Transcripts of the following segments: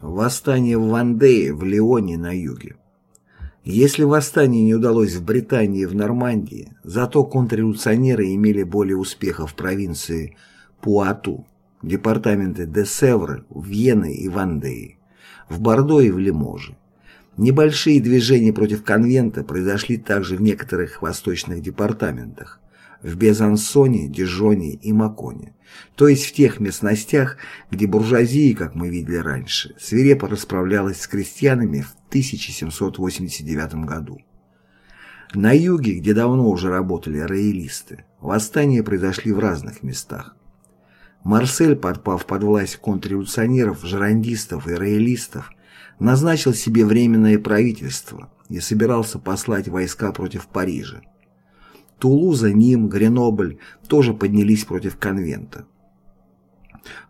Восстание в Вандее, в Леоне на юге. Если восстание не удалось в Британии и в Нормандии, зато контрреволюционеры имели более успехов в провинции Пуату, департаменты де Севры, Вены и Вандеи, в Бордо и в Лиможе. Небольшие движения против конвента произошли также в некоторых восточных департаментах, в Безансоне, Дижоне и Маконе, то есть в тех местностях, где буржуазия, как мы видели раньше, свирепо расправлялась с крестьянами в 1789 году. На юге, где давно уже работали роялисты, восстания произошли в разных местах. Марсель, подпав под власть контрреволюционеров, жерандистов и роялистов, назначил себе временное правительство и собирался послать войска против Парижа. Тулуза, Ним, Гренобль тоже поднялись против конвента.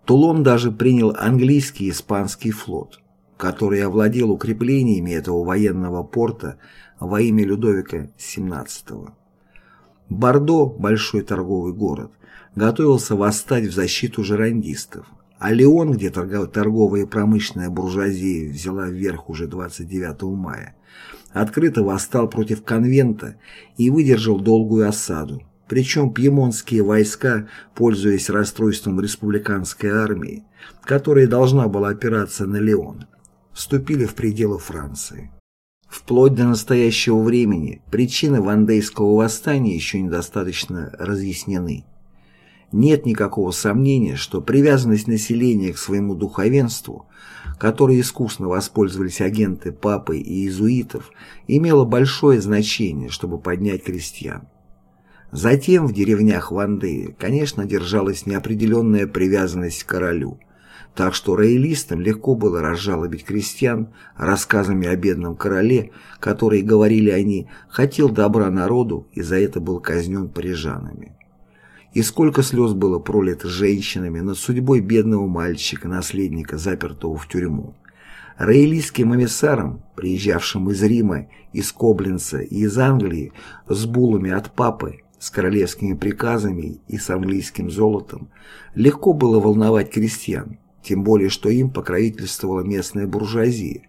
Тулон даже принял английский и испанский флот, который овладел укреплениями этого военного порта во имя Людовика XVII. Бордо, большой торговый город, готовился восстать в защиту жерандистов, а Леон, где торговая и промышленная буржуазия взяла вверх уже 29 мая, открыто восстал против конвента и выдержал долгую осаду. Причем пьемонтские войска, пользуясь расстройством республиканской армии, которая должна была опираться на Леон, вступили в пределы Франции. Вплоть до настоящего времени причины вандейского восстания еще недостаточно разъяснены. Нет никакого сомнения, что привязанность населения к своему духовенству которой искусно воспользовались агенты папы и иезуитов, имело большое значение, чтобы поднять крестьян. Затем в деревнях Вандеи, конечно, держалась неопределенная привязанность к королю, так что роялистам легко было разжалобить крестьян рассказами о бедном короле, которые, говорили они, хотел добра народу и за это был казнен парижанами. И сколько слез было пролито женщинами над судьбой бедного мальчика, наследника, запертого в тюрьму. Роялистским эмиссарам, приезжавшим из Рима, из Коблинца и из Англии с булами от папы, с королевскими приказами и с английским золотом, легко было волновать крестьян, тем более что им покровительствовала местная буржуазия,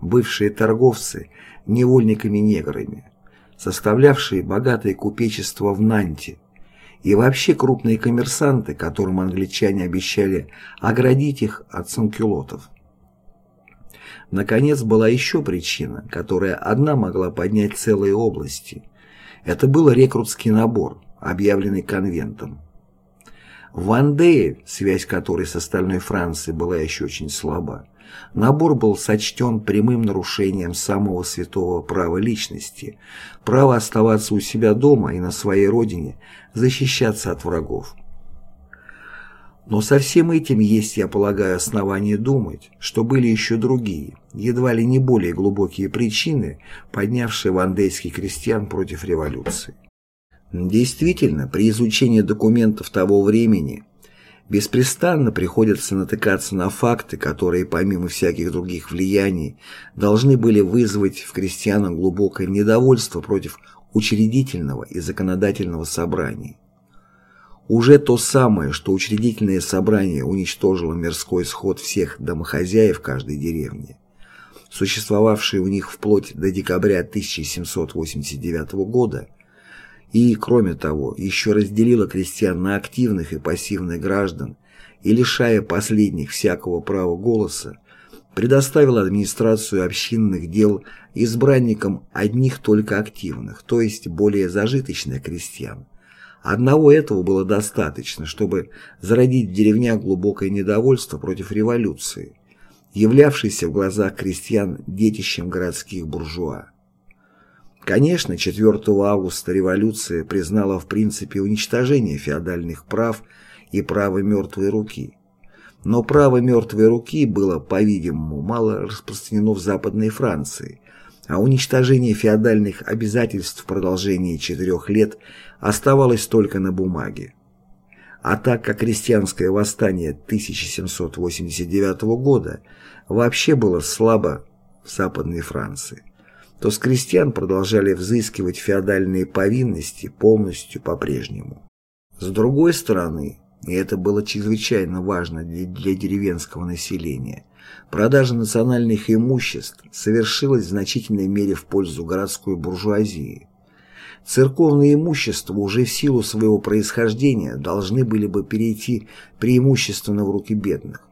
бывшие торговцы, невольниками-неграми, составлявшие богатое купечество в Нанте, и вообще крупные коммерсанты, которым англичане обещали оградить их от санкюлотов. Наконец, была еще причина, которая одна могла поднять целые области. Это был рекрутский набор, объявленный конвентом. В Андее, связь которой с остальной Францией была еще очень слаба, Набор был сочтен прямым нарушением самого святого права личности, права оставаться у себя дома и на своей родине, защищаться от врагов. Но со всем этим есть, я полагаю, основания думать, что были еще другие, едва ли не более глубокие причины, поднявшие вандейских крестьян против революции. Действительно, при изучении документов того времени Беспрестанно приходится натыкаться на факты, которые, помимо всяких других влияний, должны были вызвать в крестьянах глубокое недовольство против учредительного и законодательного собраний. Уже то самое, что учредительное собрание уничтожило мирской сход всех домохозяев каждой деревни, существовавший у них вплоть до декабря 1789 года, и, кроме того, еще разделила крестьян на активных и пассивных граждан и, лишая последних всякого права голоса, предоставила администрацию общинных дел избранникам одних только активных, то есть более зажиточных крестьян. Одного этого было достаточно, чтобы зародить в деревнях глубокое недовольство против революции, являвшейся в глазах крестьян детищем городских буржуа. Конечно, 4 августа революция признала в принципе уничтожение феодальных прав и право мертвой руки. Но право мертвой руки было, по-видимому, мало распространено в Западной Франции, а уничтожение феодальных обязательств в продолжении четырех лет оставалось только на бумаге. А так как крестьянское восстание 1789 года вообще было слабо в Западной Франции, то с крестьян продолжали взыскивать феодальные повинности полностью по-прежнему. С другой стороны, и это было чрезвычайно важно для, для деревенского населения, продажа национальных имуществ совершилась в значительной мере в пользу городской буржуазии. Церковные имущества уже в силу своего происхождения должны были бы перейти преимущественно в руки бедных,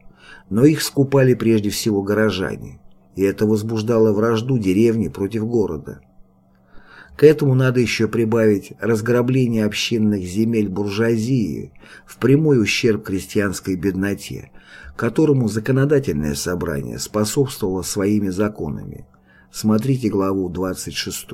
но их скупали прежде всего горожане, и это возбуждало вражду деревни против города. К этому надо еще прибавить разграбление общинных земель буржуазии в прямой ущерб крестьянской бедноте, которому законодательное собрание способствовало своими законами. Смотрите главу 26.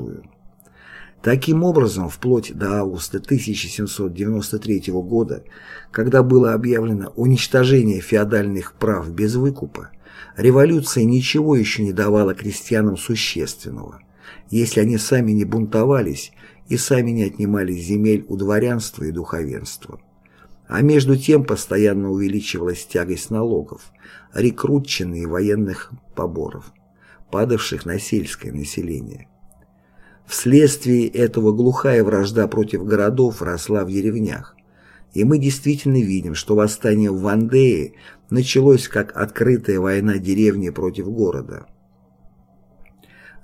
Таким образом, вплоть до августа 1793 года, когда было объявлено уничтожение феодальных прав без выкупа, революция ничего еще не давала крестьянам существенного – если они сами не бунтовались и сами не отнимали земель у дворянства и духовенства. А между тем постоянно увеличивалась тягость налогов, рекрутчины военных поборов, падавших на сельское население. Вследствие этого глухая вражда против городов росла в деревнях, и мы действительно видим, что восстание в Вандее началось как открытая война деревни против города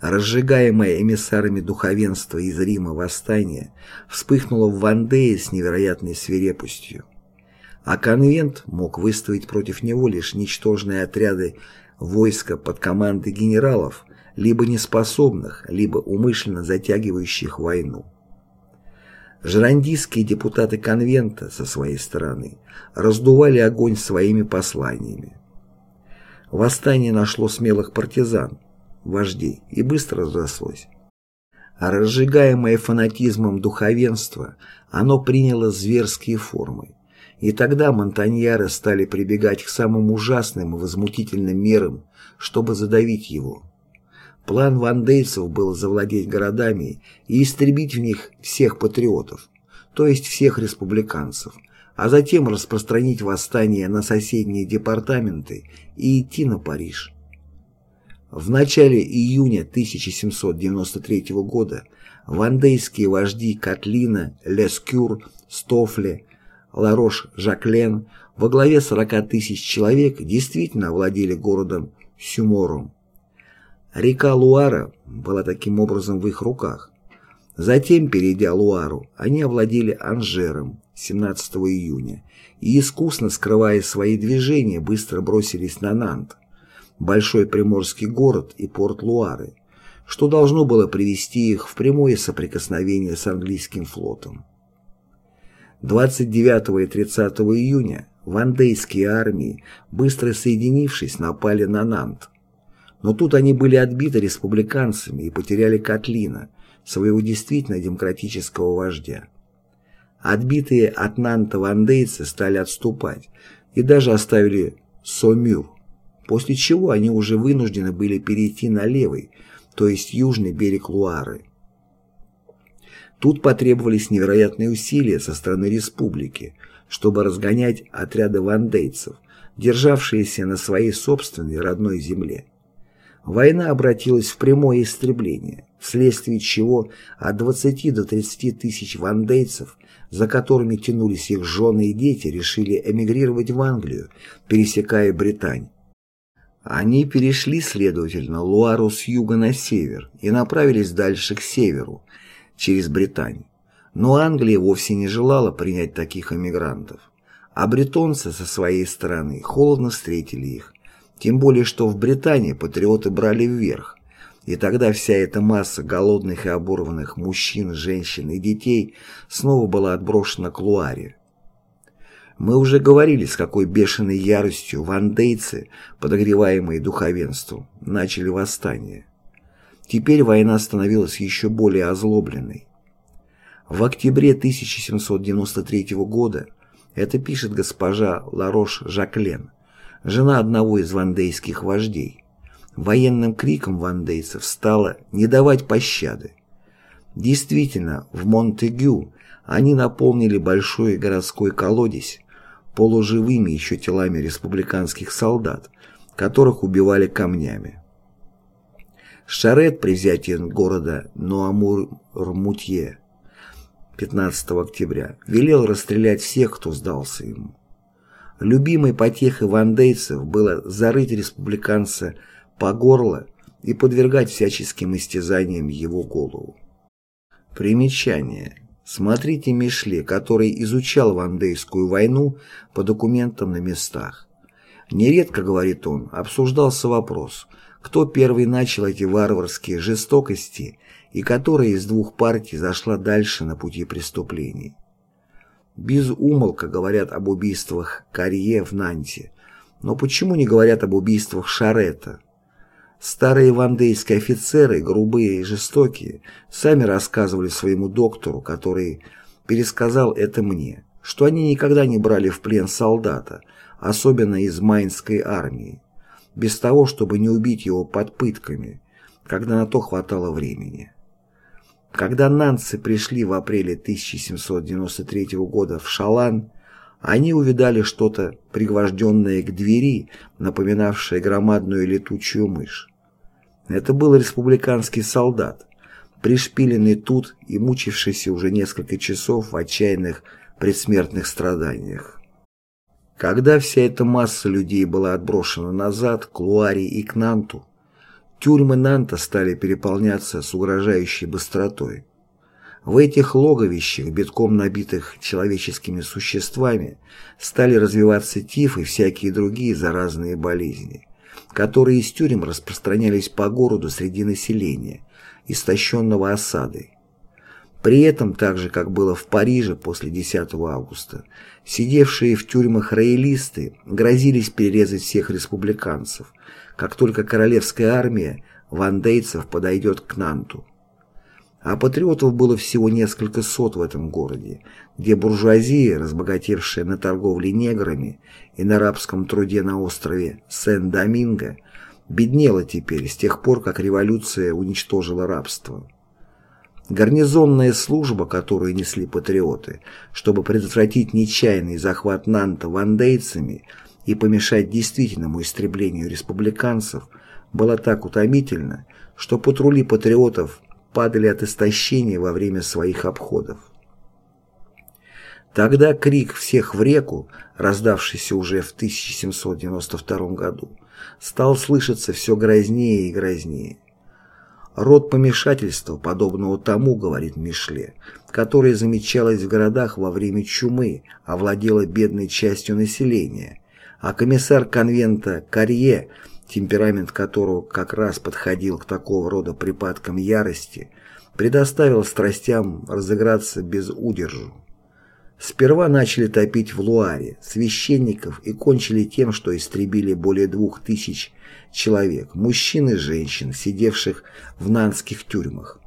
разжигаемое эмиссарами духовенства из Рима восстание, вспыхнуло в Вандее с невероятной свирепостью. А конвент мог выставить против него лишь ничтожные отряды войска под командой генералов, либо неспособных, либо умышленно затягивающих войну. Жерандистские депутаты конвента со своей стороны раздували огонь своими посланиями. Восстание нашло смелых партизан, вождей и быстро разрослось. А разжигаемое фанатизмом духовенство, оно приняло зверские формы. И тогда монтаньяры стали прибегать к самым ужасным и возмутительным мерам, чтобы задавить его. План вандейцев был завладеть городами и истребить в них всех патриотов, то есть всех республиканцев, а затем распространить восстание на соседние департаменты и идти на Париж. В начале июня 1793 года вандейские вожди Катлина, Лескюр, Стофле, Ларош-Жаклен во главе 40 тысяч человек действительно овладели городом Сюмором. Река Луара была таким образом в их руках. Затем, перейдя Луару, они овладели Анжером 17 июня и, искусно скрывая свои движения, быстро бросились на Нант большой приморский город и порт Луары, что должно было привести их в прямое соприкосновение с английским флотом. 29 и 30 июня вандейские армии, быстро соединившись, напали на Нант. Но тут они были отбиты республиканцами и потеряли Котлина, своего действительно демократического вождя. Отбитые от Нанта вандейцы стали отступать и даже оставили Сомюр, после чего они уже вынуждены были перейти на левый, то есть южный берег Луары. Тут потребовались невероятные усилия со стороны республики, чтобы разгонять отряды вандейцев, державшиеся на своей собственной родной земле. Война обратилась в прямое истребление, вследствие чего от 20 до 30 тысяч вандейцев, за которыми тянулись их жены и дети, решили эмигрировать в Англию, пересекая Британь. Они перешли, следовательно, Луару с юга на север и направились дальше к северу, через Британию. Но Англия вовсе не желала принять таких эмигрантов, а бретонцы со своей стороны холодно встретили их, тем более что в Британии патриоты брали вверх, и тогда вся эта масса голодных и оборванных мужчин, женщин и детей снова была отброшена к Луаре. Мы уже говорили, с какой бешеной яростью вандейцы, подогреваемые духовенством, начали восстание. Теперь война становилась еще более озлобленной. В октябре 1793 года, это пишет госпожа Ларош Жаклен, жена одного из вандейских вождей, военным криком вандейцев стало «не давать пощады». Действительно, в Монтегю они наполнили большой городской колодец, полуживыми еще телами республиканских солдат, которых убивали камнями. Шарет при взятии города Нуамур-Мутье 15 октября велел расстрелять всех, кто сдался ему. Любимой потехой вандейцев было зарыть республиканца по горло и подвергать всяческим истязаниям его голову. Примечание. Смотрите Мишле, который изучал Вандейскую войну по документам на местах. Нередко, говорит он, обсуждался вопрос, кто первый начал эти варварские жестокости и которая из двух партий зашла дальше на пути преступлений. Без умолка говорят об убийствах Карье в Нанте, но почему не говорят об убийствах Шарета? Старые вандейские офицеры, грубые и жестокие, сами рассказывали своему доктору, который пересказал это мне, что они никогда не брали в плен солдата, особенно из Майнской армии, без того, чтобы не убить его под пытками, когда на то хватало времени. Когда нанцы пришли в апреле 1793 года в Шалан, они увидали что-то пригвожденное к двери, напоминавшее громадную летучую мышь. Это был республиканский солдат, пришпиленный тут и мучившийся уже несколько часов в отчаянных предсмертных страданиях. Когда вся эта масса людей была отброшена назад к Луаре и к Нанту, Тюрьмы Нанта стали переполняться с угрожающей быстротой. В этих логовищах, битком набитых человеческими существами, стали развиваться тиф и всякие другие заразные болезни, которые из тюрем распространялись по городу среди населения, истощенного осадой. При этом, так же как было в Париже после 10 августа, сидевшие в тюрьмах роялисты грозились перерезать всех республиканцев, как только королевская армия вандейцев подойдет к Нанту. А патриотов было всего несколько сот в этом городе, где буржуазия, разбогатевшая на торговле неграми и на рабском труде на острове Сен-Доминго, беднела теперь с тех пор, как революция уничтожила рабство. Гарнизонная служба, которую несли патриоты, чтобы предотвратить нечаянный захват Нанта вандейцами – и помешать действительному истреблению республиканцев была так утомительна, что патрули патриотов падали от истощения во время своих обходов. Тогда крик «всех в реку», раздавшийся уже в 1792 году, стал слышаться все грознее и грознее. Род помешательства, подобного тому, говорит Мишле, которое замечалось в городах во время чумы, овладело бедной частью населения, а комиссар конвента Карье, темперамент которого как раз подходил к такого рода припадкам ярости, предоставил страстям разыграться без удержу. Сперва начали топить в Луаре священников и кончили тем, что истребили более двух тысяч человек, мужчин и женщин, сидевших в нанских тюрьмах.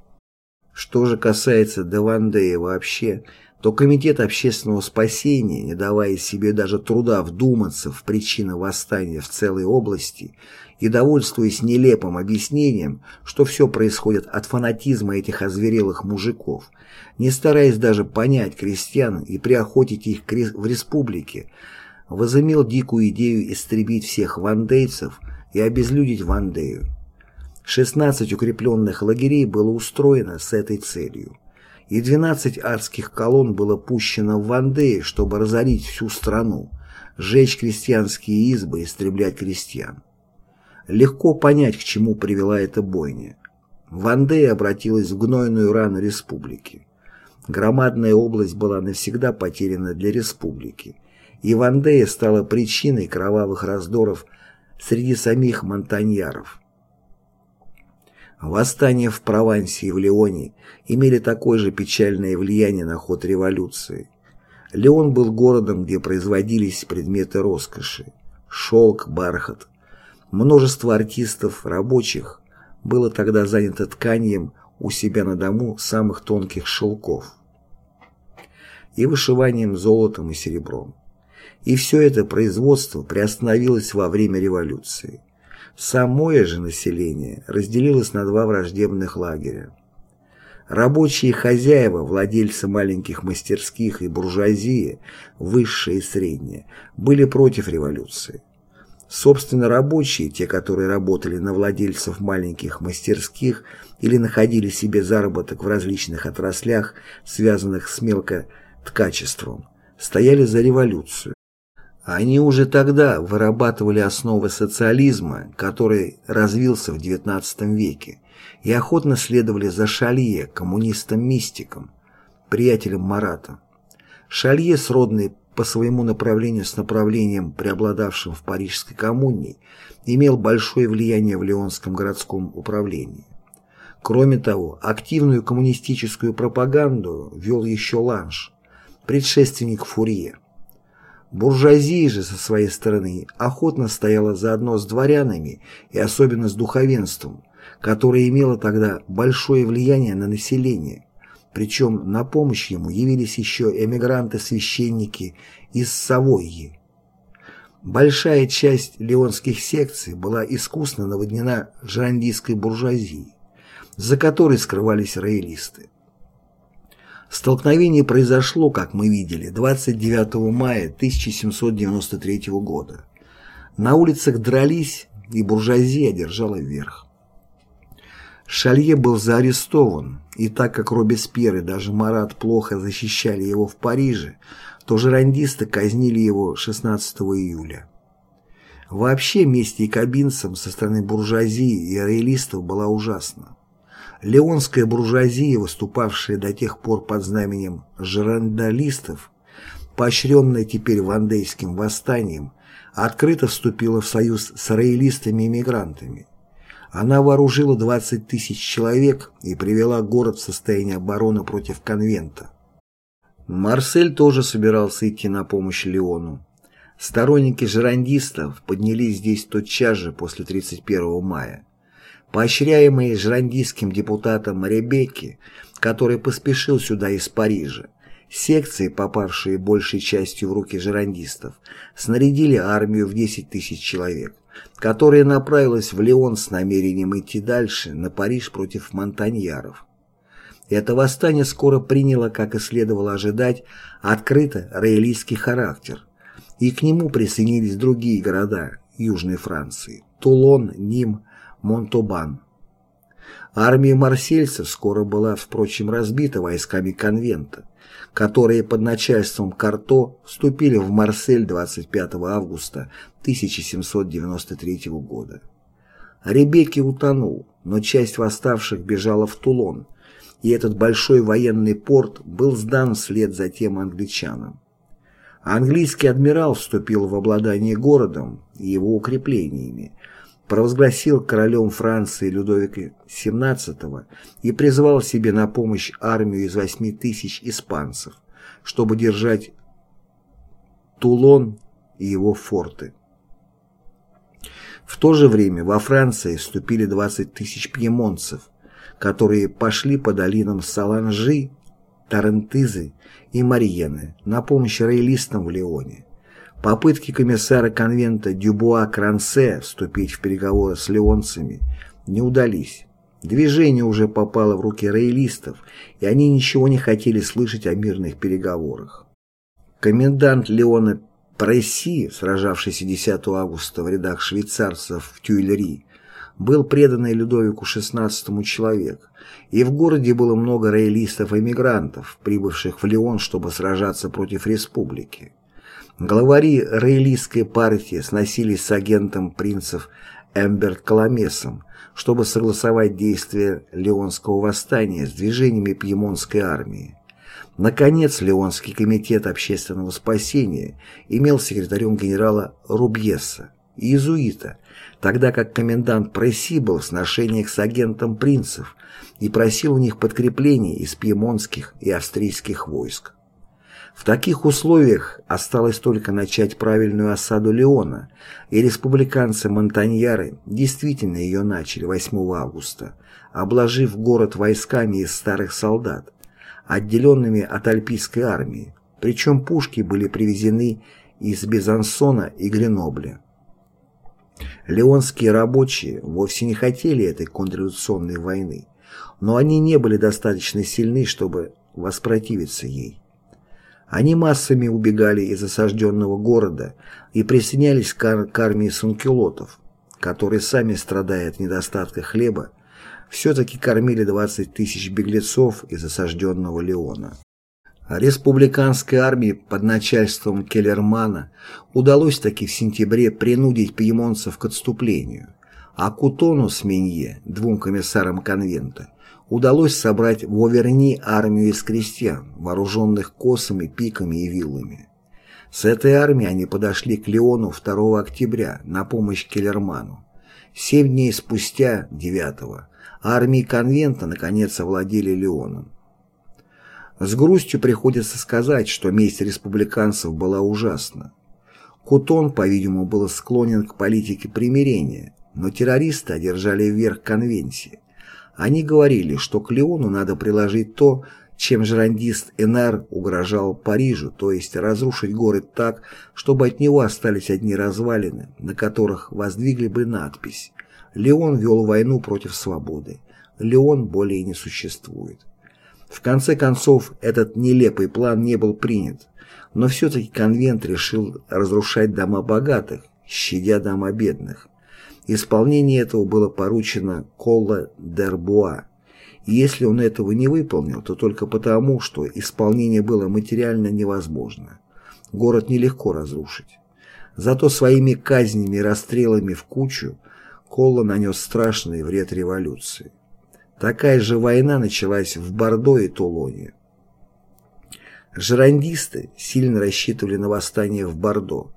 Что же касается Девандея вообще, то Комитет общественного спасения, не давая себе даже труда вдуматься в причины восстания в целой области и довольствуясь нелепым объяснением, что все происходит от фанатизма этих озверелых мужиков, не стараясь даже понять крестьян и приохотить их в республике, возымел дикую идею истребить всех вандейцев и обезлюдить Вандею. 16 укрепленных лагерей было устроено с этой целью и 12 адских колонн было пущено в Вандеи, чтобы разорить всю страну, сжечь крестьянские избы и истреблять крестьян. Легко понять, к чему привела эта бойня. Вандея обратилась в гнойную рану республики. Громадная область была навсегда потеряна для республики, и Вандея стала причиной кровавых раздоров среди самих монтаньяров. Восстания в Провансе и в Леоне имели такое же печальное влияние на ход революции. Леон был городом, где производились предметы роскоши. Шелк, бархат. Множество артистов, рабочих было тогда занято тканием у себя на дому самых тонких шелков и вышиванием золотом и серебром. И все это производство приостановилось во время революции. Самое же население разделилось на два враждебных лагеря. Рабочие хозяева, владельцы маленьких мастерских и буржуазия, высшие и средние, были против революции. Собственно, рабочие, те, которые работали на владельцев маленьких мастерских или находили себе заработок в различных отраслях, связанных с мелкоткачеством, стояли за революцию. Они уже тогда вырабатывали основы социализма, который развился в XIX веке, и охотно следовали за Шалье, коммунистом-мистиком, приятелем Марата. Шалье, сродный по своему направлению с направлением, преобладавшим в Парижской коммуне, имел большое влияние в Лионском городском управлении. Кроме того, активную коммунистическую пропаганду вел еще Ланш, предшественник Фурье. Буржуазия же со своей стороны охотно стояла заодно с дворянами и особенно с духовенством, которое имело тогда большое влияние на население, причем на помощь ему явились еще эмигранты-священники из Савойи. Большая часть леонских секций была искусно наводнена жрандийской буржуазией, за которой скрывались роялисты. Столкновение произошло, как мы видели, 29 мая 1793 года. На улицах дрались, и буржуазия одержала верх. Шалье был заарестован, и так как Робеспьер и даже Марат плохо защищали его в Париже, то жерандисты казнили его 16 июля. Вообще месть якобинцам со стороны буржуазии и роялистов была ужасна. Леонская буржуазия, выступавшая до тех пор под знаменем жерандалистов, поощренная теперь вандейским восстанием, открыто вступила в союз с роялистами-иммигрантами. Она вооружила 20 тысяч человек и привела город в состояние обороны против конвента. Марсель тоже собирался идти на помощь Леону. Сторонники жерандистов поднялись здесь тотчас же после 31 мая. Поощряемый жерандистским депутатом Ребекки, который поспешил сюда из Парижа, секции, попавшие большей частью в руки жерандистов, снарядили армию в 10 тысяч человек, которая направилась в Леон с намерением идти дальше, на Париж против монтаньяров. Это восстание скоро приняло, как и следовало ожидать, открыто роялистский характер, и к нему присоединились другие города Южной Франции – Тулон, Ним, Монтобан. Армия марсельцев скоро была, впрочем, разбита войсками конвента, которые под начальством Карто вступили в Марсель 25 августа 1793 года. Ребекки утонул, но часть восставших бежала в Тулон, и этот большой военный порт был сдан вслед за тем англичанам. Английский адмирал вступил в обладание городом и его укреплениями, провозгласил королем Франции Людовика XVII и призвал себе на помощь армию из 8 тысяч испанцев, чтобы держать Тулон и его форты. В то же время во Франции вступили 20 тысяч пьемонцев, которые пошли по долинам Саланжи, Тарентызы и Мариены на помощь роялистам в Леоне. Попытки комиссара конвента Дюбуа Крансе вступить в переговоры с леонцами не удались. Движение уже попало в руки роялистов, и они ничего не хотели слышать о мирных переговорах. Комендант Леона Пресси, сражавшийся 10 августа в рядах швейцарцев в Тюильри, был преданный Людовику XVI человек, и в городе было много роялистов-эмигрантов, прибывших в Леон, чтобы сражаться против республики. Главари роялистской партии сносились с агентом принцев Эмберт Коломесом, чтобы согласовать действия Леонского восстания с движениями Пьемонтской армии. Наконец, Леонский комитет общественного спасения имел секретарем генерала Рубьеса, иезуита, тогда как комендант Пресси был в сношениях с агентом принцев и просил у них подкреплений из пьемонтских и австрийских войск. В таких условиях осталось только начать правильную осаду Леона, и республиканцы-монтаньяры действительно ее начали 8 августа, обложив город войсками из старых солдат, отделенными от альпийской армии, причем пушки были привезены из Безансона и Гренобля. Леонские рабочие вовсе не хотели этой контрреволюционной войны, но они не были достаточно сильны, чтобы воспротивиться ей. Они массами убегали из осажденного города и присоединялись к, к армии санкюлотов, которые сами, страдая от недостатка хлеба, все-таки кормили 20 тысяч беглецов из осажденного Леона. Республиканской армии под начальством Келлермана удалось таки в сентябре принудить пьемонцев к отступлению, а Кутону с Менье, двум комиссарам конвента, удалось собрать в Оверни армию из крестьян, вооруженных косами, пиками и виллами. С этой армией они подошли к Леону 2 октября на помощь Келлерману. Семь дней спустя, 9 армии конвента наконец овладели Леоном. С грустью приходится сказать, что месть республиканцев была ужасна. Кутон, по-видимому, был склонен к политике примирения, но террористы одержали вверх конвенции. Они говорили, что к Леону надо приложить то, чем жерандист Энар угрожал Парижу, то есть разрушить город так, чтобы от него остались одни развалины, на которых воздвигли бы надпись «Леон вел войну против свободы. Леон более не существует». В конце концов, этот нелепый план не был принят, но все-таки конвент решил разрушать дома богатых, щадя дома бедных. Исполнение этого было поручено Колла Дербуа, и если он этого не выполнил, то только потому, что исполнение было материально невозможно. Город нелегко разрушить. Зато своими казнями и расстрелами в кучу Колла нанес страшный вред революции. Такая же война началась в Бордо и Тулоне. Жерандисты сильно рассчитывали на восстание в Бордо,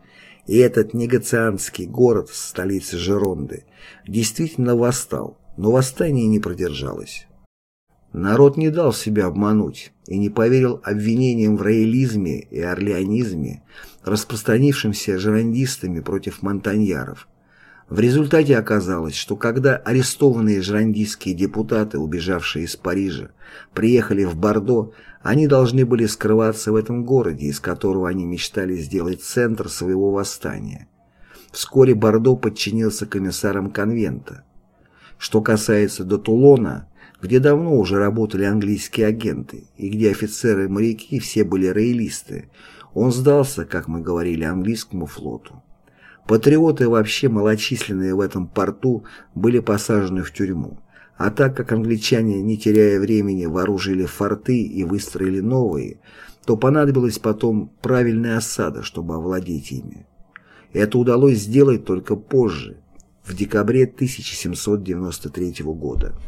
и этот негацианский город, столица Жеронды, действительно восстал, но восстание не продержалось. Народ не дал себя обмануть и не поверил обвинениям в роялизме и орлеонизме, распространившимся жерандистами против монтаньяров, в результате оказалось, что когда арестованные жрандийские депутаты, убежавшие из Парижа, приехали в Бордо, они должны были скрываться в этом городе, из которого они мечтали сделать центр своего восстания. Вскоре Бордо подчинился комиссарам конвента. Что касается до Тулона, где давно уже работали английские агенты, и где офицеры-моряки все были роялисты, он сдался, как мы говорили, английскому флоту. Патриоты, вообще малочисленные в этом порту, были посажены в тюрьму. А так как англичане, не теряя времени, вооружили форты и выстроили новые, то понадобилась потом правильная осада, чтобы овладеть ими. Это удалось сделать только позже, в декабре 1793 года.